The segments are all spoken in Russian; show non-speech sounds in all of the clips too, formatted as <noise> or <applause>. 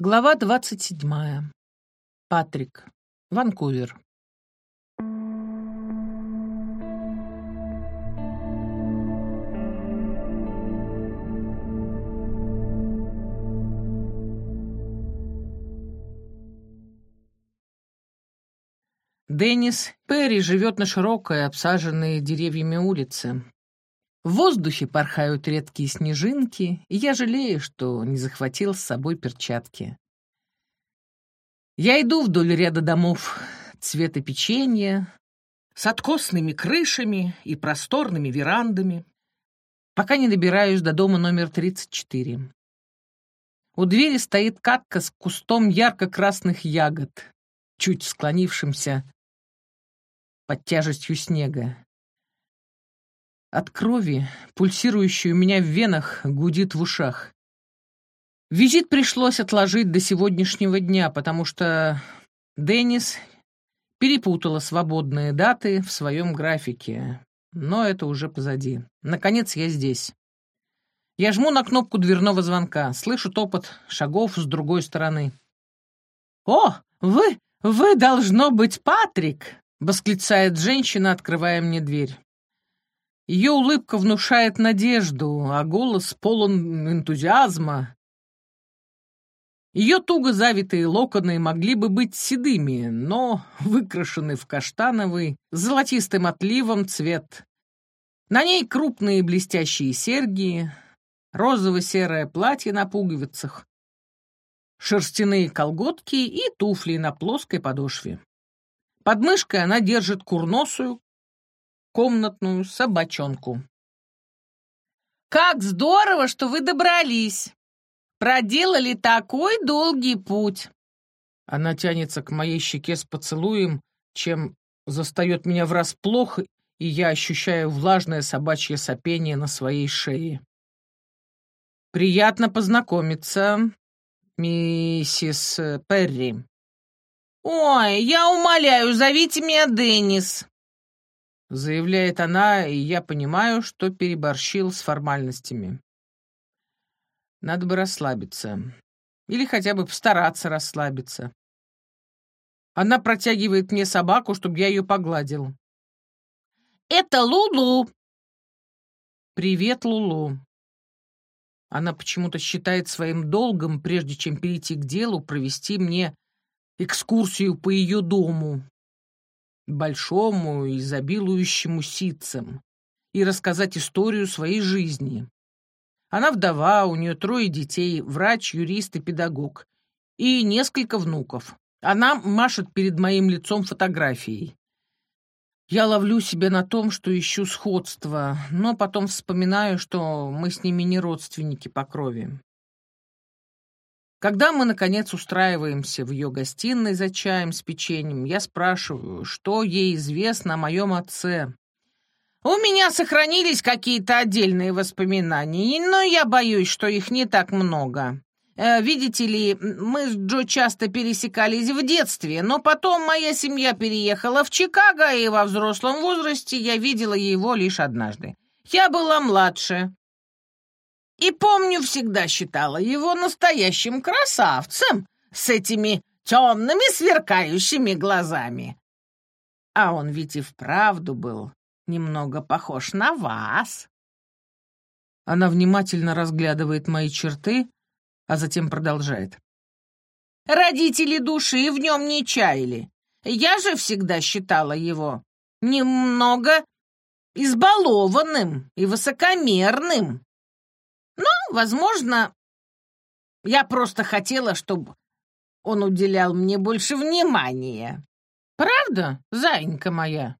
Глава двадцать седьмая. Патрик. Ванкувер. Деннис Перри живет на широкой, обсаженной деревьями улице. В воздухе порхают редкие снежинки, и я жалею, что не захватил с собой перчатки. Я иду вдоль ряда домов цвета печенья, с откосными крышами и просторными верандами, пока не добираюсь до дома номер 34. У двери стоит катка с кустом ярко-красных ягод, чуть склонившимся под тяжестью снега. От крови, пульсирующей у меня в венах, гудит в ушах. Визит пришлось отложить до сегодняшнего дня, потому что Деннис перепутала свободные даты в своем графике. Но это уже позади. Наконец я здесь. Я жму на кнопку дверного звонка, слышу топот шагов с другой стороны. «О, вы, вы, должно быть, Патрик!» — восклицает женщина, открывая мне дверь. Ее улыбка внушает надежду, а голос полон энтузиазма. Ее туго завитые локоны могли бы быть седыми, но выкрашены в каштановый, золотистым отливом цвет. На ней крупные блестящие серьги, розово-серое платье на пуговицах, шерстяные колготки и туфли на плоской подошве. Под мышкой она держит курносую, комнатную собачонку. «Как здорово, что вы добрались! Проделали такой долгий путь!» Она тянется к моей щеке с поцелуем, чем застает меня врасплох, и я ощущаю влажное собачье сопение на своей шее. «Приятно познакомиться, миссис Перри». «Ой, я умоляю, зовите меня Деннис», заявляет она, и я понимаю, что переборщил с формальностями. Надо бы расслабиться. Или хотя бы постараться расслабиться. Она протягивает мне собаку, чтобы я ее погладил. «Это Лулу!» «Привет, Лулу!» Она почему-то считает своим долгом, прежде чем перейти к делу, провести мне экскурсию по ее дому большому, изобилующему ситцем, и рассказать историю своей жизни. Она вдова, у нее трое детей, врач, юрист и педагог, и несколько внуков. Она машет перед моим лицом фотографией. Я ловлю себя на том, что ищу сходства, но потом вспоминаю, что мы с ними не родственники по крови. Когда мы, наконец, устраиваемся в ее гостиной за чаем с печеньем, я спрашиваю, что ей известно о моем отце. У меня сохранились какие-то отдельные воспоминания, но я боюсь, что их не так много. Э, видите ли, мы с Джо часто пересекались в детстве, но потом моя семья переехала в Чикаго, и во взрослом возрасте я видела его лишь однажды. Я была младше, и, помню, всегда считала его настоящим красавцем с этими темными сверкающими глазами. А он ведь и вправду был немного похож на вас. Она внимательно разглядывает мои черты, а затем продолжает. Родители души в нем не чаяли. Я же всегда считала его немного избалованным и высокомерным. Но, возможно, я просто хотела, чтобы он уделял мне больше внимания. Правда, зайенька моя?»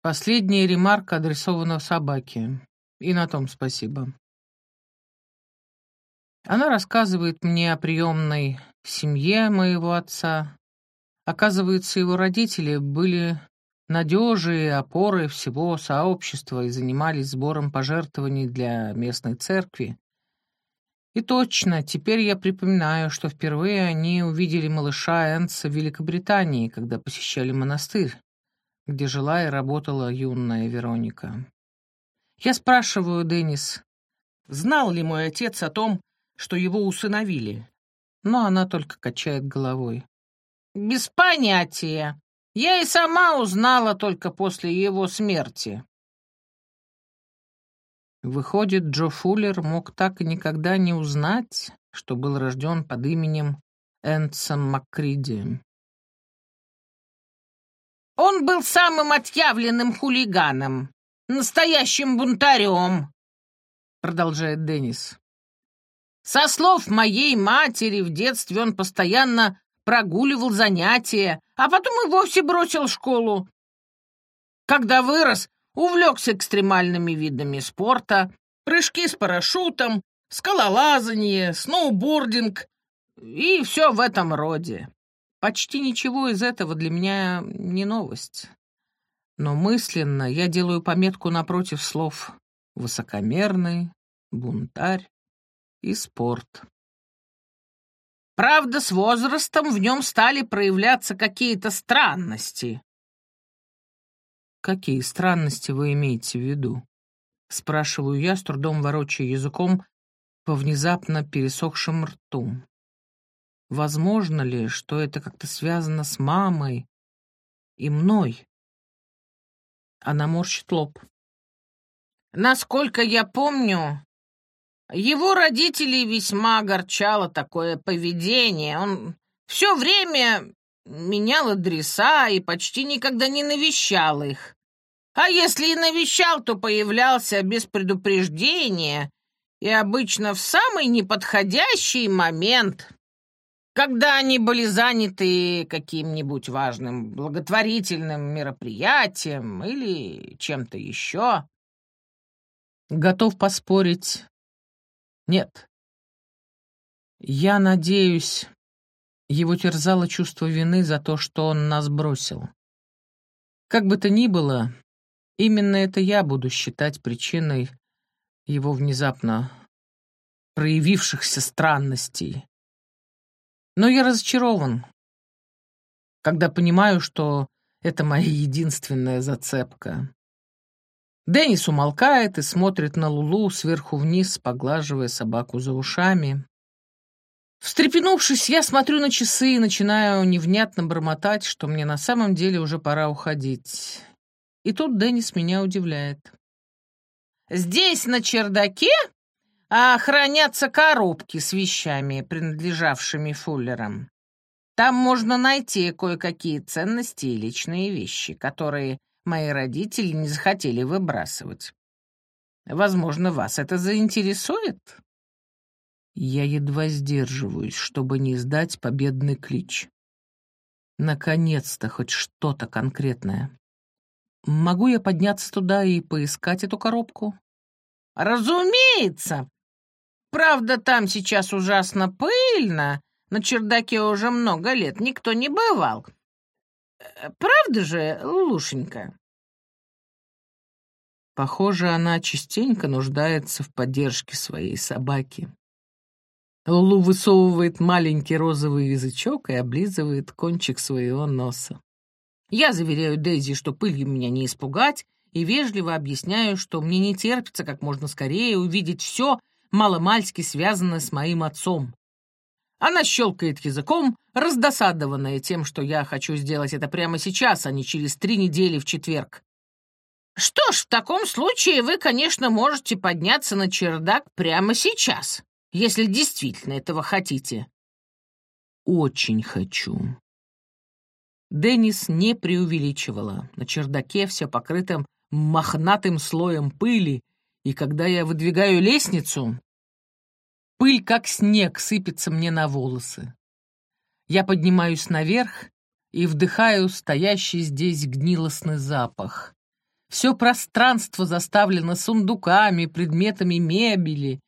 Последняя ремарка адресована собаке. И на том спасибо. Она рассказывает мне о приемной семье моего отца. Оказывается, его родители были надежи опоры всего сообщества и занимались сбором пожертвований для местной церкви. И точно, теперь я припоминаю, что впервые они увидели малыша Энса в Великобритании, когда посещали монастырь, где жила и работала юная Вероника. Я спрашиваю Деннис, знал ли мой отец о том, что его усыновили. Но она только качает головой. «Без понятия. Я и сама узнала только после его смерти». Выходит, Джо Фуллер мог так и никогда не узнать, что был рожден под именем Энсом Маккриди. Он был самым отъявленным хулиганом, настоящим бунтарем, продолжает Деннис. Со слов моей матери, в детстве он постоянно прогуливал занятия, а потом и вовсе бросил школу. Когда вырос, увлекся экстремальными видами спорта, прыжки с парашютом, скалолазание, сноубординг и все в этом роде. Почти ничего из этого для меня не новость. Но мысленно я делаю пометку напротив слов «высокомерный», «бунтарь» и «спорт». Правда, с возрастом в нем стали проявляться какие-то странности. «Какие странности вы имеете в виду?» — спрашиваю я, с трудом ворочая языком по внезапно пересохшим рту. Возможно ли, что это как-то связано с мамой и мной? Она морщит лоб. Насколько я помню, его родителей весьма огорчало такое поведение. Он все время менял адреса и почти никогда не навещал их. А если и навещал, то появлялся без предупреждения и обычно в самый неподходящий момент когда они были заняты каким-нибудь важным благотворительным мероприятием или чем-то еще. Готов поспорить. Нет. Я надеюсь, его терзало чувство вины за то, что он нас бросил. Как бы то ни было, именно это я буду считать причиной его внезапно проявившихся странностей. Но я разочарован, когда понимаю, что это моя единственная зацепка. Деннис умолкает и смотрит на Лулу сверху вниз, поглаживая собаку за ушами. Встрепенувшись, я смотрю на часы и начинаю невнятно бормотать, что мне на самом деле уже пора уходить. И тут Деннис меня удивляет. «Здесь, на чердаке, а хранятся коробки с вещами, принадлежавшими Фуллерам. Там можно найти кое-какие ценности и личные вещи, которые мои родители не захотели выбрасывать. Возможно, вас это заинтересует?» Я едва сдерживаюсь, чтобы не издать победный клич. Наконец-то хоть что-то конкретное. Могу я подняться туда и поискать эту коробку? «Разумеется!» Правда, там сейчас ужасно пыльно, на чердаке уже много лет никто не бывал. Э, правда же, Лушенька?» Похоже, она частенько нуждается в поддержке своей собаки. Лулу высовывает маленький розовый язычок и облизывает кончик своего носа. Я заверяю Дейзи, что пылью меня не испугать, и вежливо объясняю, что мне не терпится как можно скорее увидеть все, маломальски связанное с моим отцом. Она щелкает языком, раздосадованная тем, что я хочу сделать это прямо сейчас, а не через три недели в четверг. «Что ж, в таком случае вы, конечно, можете подняться на чердак прямо сейчас, если действительно этого хотите». «Очень хочу». Деннис не преувеличивала. На чердаке все покрыто мохнатым слоем пыли, и когда я выдвигаю лестницу, пыль, как снег, сыпется мне на волосы. Я поднимаюсь наверх и вдыхаю стоящий здесь гнилостный запах. Все пространство заставлено сундуками, предметами мебели.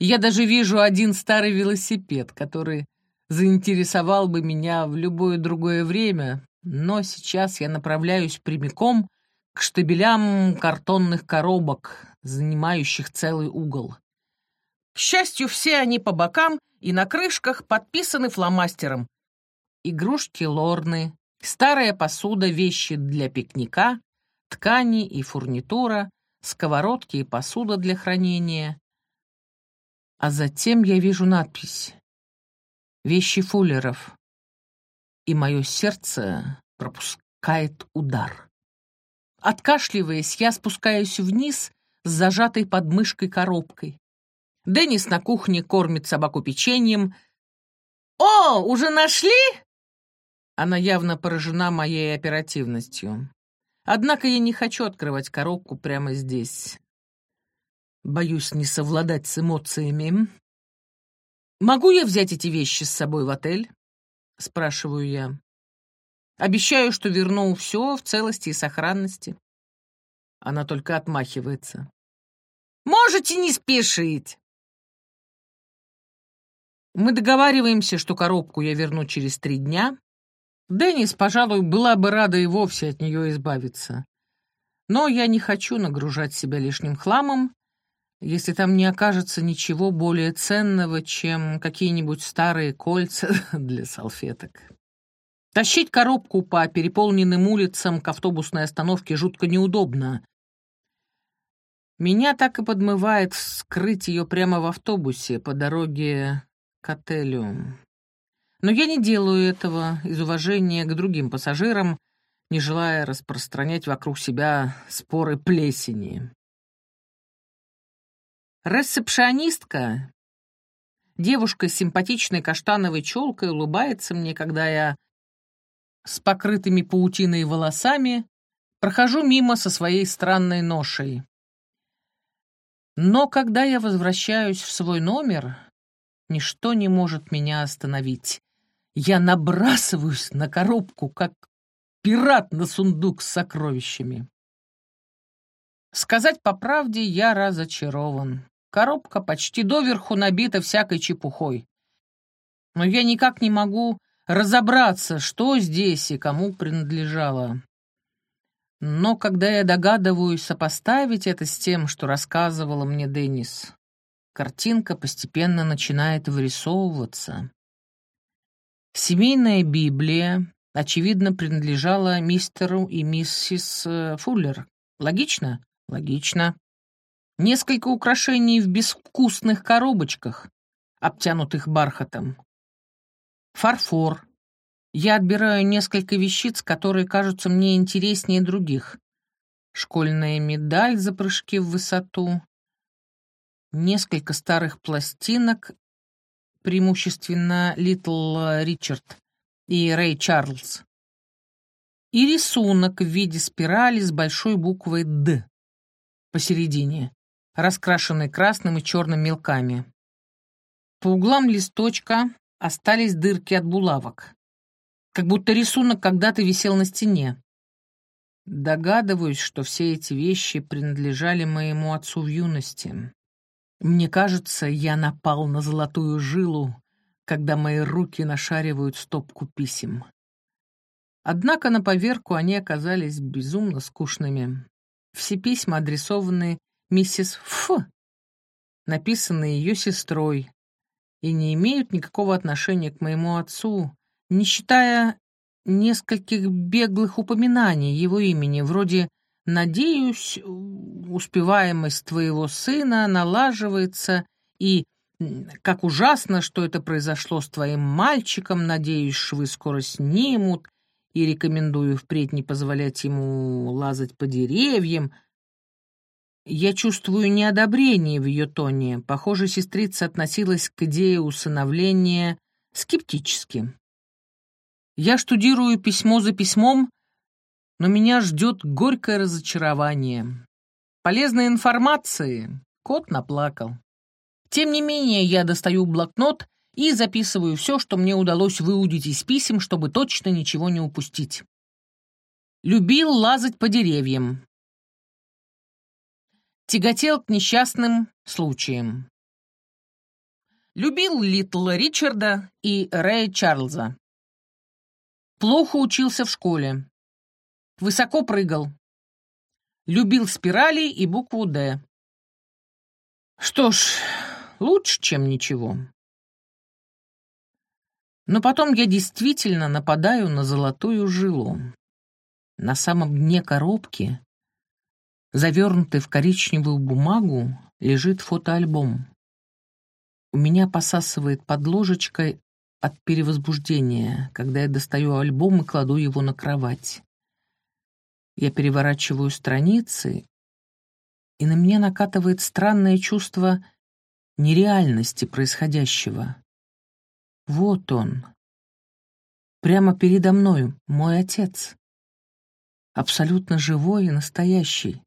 Я даже вижу один старый велосипед, который заинтересовал бы меня в любое другое время, но сейчас я направляюсь прямиком к штабелям картонных коробок, занимающих целый угол. К счастью, все они по бокам и на крышках подписаны фломастером. Игрушки лорны, старая посуда, вещи для пикника, ткани и фурнитура, сковородки и посуда для хранения. А затем я вижу надпись «Вещи Фуллеров», и мое сердце пропускает удар. Откашливаясь, я спускаюсь вниз с зажатой подмышкой коробкой. Деннис на кухне кормит собаку печеньем. «О, уже нашли?» Она явно поражена моей оперативностью. Однако я не хочу открывать коробку прямо здесь. Боюсь не совладать с эмоциями. «Могу я взять эти вещи с собой в отель?» — спрашиваю я. Обещаю, что верну все в целости и сохранности. Она только отмахивается. «Можете не спешить!» Мы договариваемся, что коробку я верну через три дня. Деннис, пожалуй, была бы рада и вовсе от нее избавиться. Но я не хочу нагружать себя лишним хламом, если там не окажется ничего более ценного, чем какие-нибудь старые кольца <laughs> для салфеток. Тащить коробку по переполненным улицам к автобусной остановке жутко неудобно. Меня так и подмывает скрыть ее прямо в автобусе по дороге к отелю. Но я не делаю этого из уважения к другим пассажирам, не желая распространять вокруг себя споры плесени. Ресепшионистка, девушка с симпатичной каштановой челкой, улыбается мне, когда я с покрытыми паутиной волосами прохожу мимо со своей странной ношей. Но когда я возвращаюсь в свой номер, ничто не может меня остановить. Я набрасываюсь на коробку, как пират на сундук с сокровищами. Сказать по правде, я разочарован. Коробка почти доверху набита всякой чепухой. Но я никак не могу разобраться, что здесь и кому принадлежало. Но когда я догадываюсь сопоставить это с тем, что рассказывала мне Деннис, картинка постепенно начинает вырисовываться. Семейная Библия, очевидно, принадлежала мистеру и миссис э, Фуллер. Логично? Логично. Несколько украшений в безвкусных коробочках, обтянутых бархатом. Фарфор. Я отбираю несколько вещиц, которые кажутся мне интереснее других. Школьная медаль за прыжки в высоту. Несколько старых пластинок, преимущественно Литл Ричард и Рэй Чарльз. И рисунок в виде спирали с большой буквой «Д» посередине раскрашенный красным и черным мелками. По углам листочка остались дырки от булавок, как будто рисунок когда-то висел на стене. Догадываюсь, что все эти вещи принадлежали моему отцу в юности. Мне кажется, я напал на золотую жилу, когда мои руки нашаривают стопку писем. Однако на поверку они оказались безумно скучными. Все письма адресованы миссис Ф, написанные ее сестрой, и не имеют никакого отношения к моему отцу, не считая нескольких беглых упоминаний его имени, вроде «Надеюсь, успеваемость твоего сына налаживается» и «Как ужасно, что это произошло с твоим мальчиком, надеюсь, швы скоро снимут» и рекомендую впредь не позволять ему лазать по деревьям, я чувствую неодобрение в ее тоне. Похоже, сестрица относилась к идее усыновления скептически. Я штудирую письмо за письмом, но меня ждет горькое разочарование. Полезной информации кот наплакал. Тем не менее, я достаю блокнот и записываю все, что мне удалось выудить из писем, чтобы точно ничего не упустить. Любил лазать по деревьям тяготел к несчастным случаям. Любил Литла Ричарда и Рэя Чарльза. Плохо учился в школе. Высоко прыгал. Любил спирали и букву «Д». Что ж, лучше, чем ничего. Но потом я действительно нападаю на золотую жилу. На самом дне коробки Завернутый в коричневую бумагу лежит фотоальбом. У меня посасывает под ложечкой от перевозбуждения, когда я достаю альбом и кладу его на кровать. Я переворачиваю страницы, и на меня накатывает странное чувство нереальности происходящего. Вот он. Прямо передо мной мой отец. Абсолютно живой и настоящий.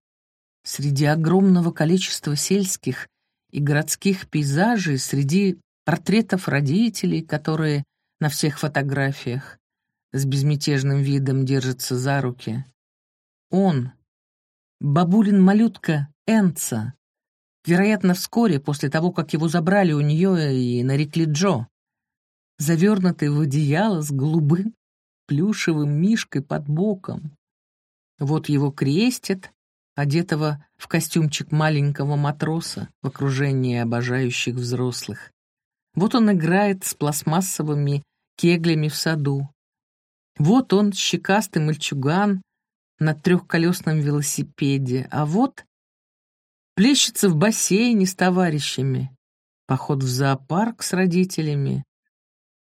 Среди огромного количества сельских и городских пейзажей, среди портретов родителей, которые на всех фотографиях с безмятежным видом держатся за руки. Он, бабулин малютка Энца, вероятно, вскоре после того, как его забрали у нее и нарекли Джо, завернутый в одеяло с голубым плюшевым мишкой под боком. Вот его крестят, одетого в костюмчик маленького матроса в окружении обожающих взрослых. Вот он играет с пластмассовыми кеглями в саду. Вот он, щекастый мальчуган, на трехколесном велосипеде, а вот плещется в бассейне с товарищами, поход в зоопарк с родителями,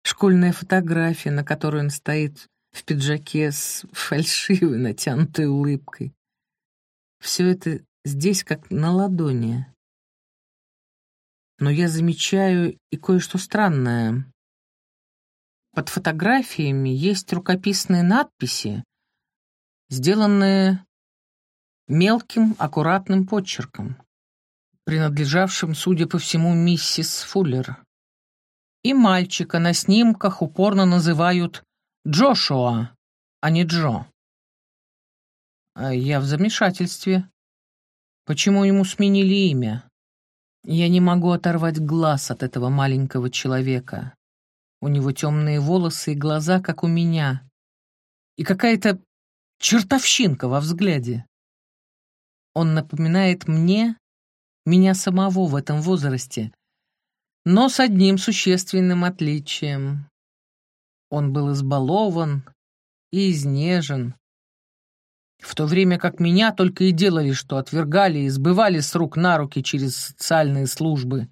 школьная фотография, на которой он стоит в пиджаке с фальшивой натянутой улыбкой. Все это здесь как на ладони. Но я замечаю и кое-что странное. Под фотографиями есть рукописные надписи, сделанные мелким, аккуратным почерком, принадлежавшим, судя по всему, миссис Фуллер. И мальчика на снимках упорно называют Джошуа, а не Джо. А я в замешательстве. Почему ему сменили имя? Я не могу оторвать глаз от этого маленького человека. У него темные волосы и глаза, как у меня. И какая-то чертовщинка во взгляде. Он напоминает мне, меня самого в этом возрасте, но с одним существенным отличием. Он был избалован и изнежен, в то время как меня только и делали, что отвергали и сбывали с рук на руки через социальные службы.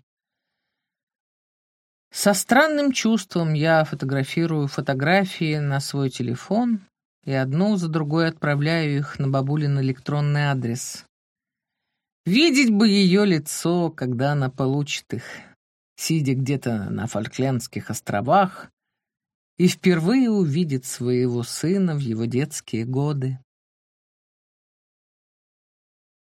Со странным чувством я фотографирую фотографии на свой телефон и одну за другой отправляю их на бабулин электронный адрес. Видеть бы ее лицо, когда она получит их, сидя где-то на Фольклендских островах, и впервые увидит своего сына в его детские годы.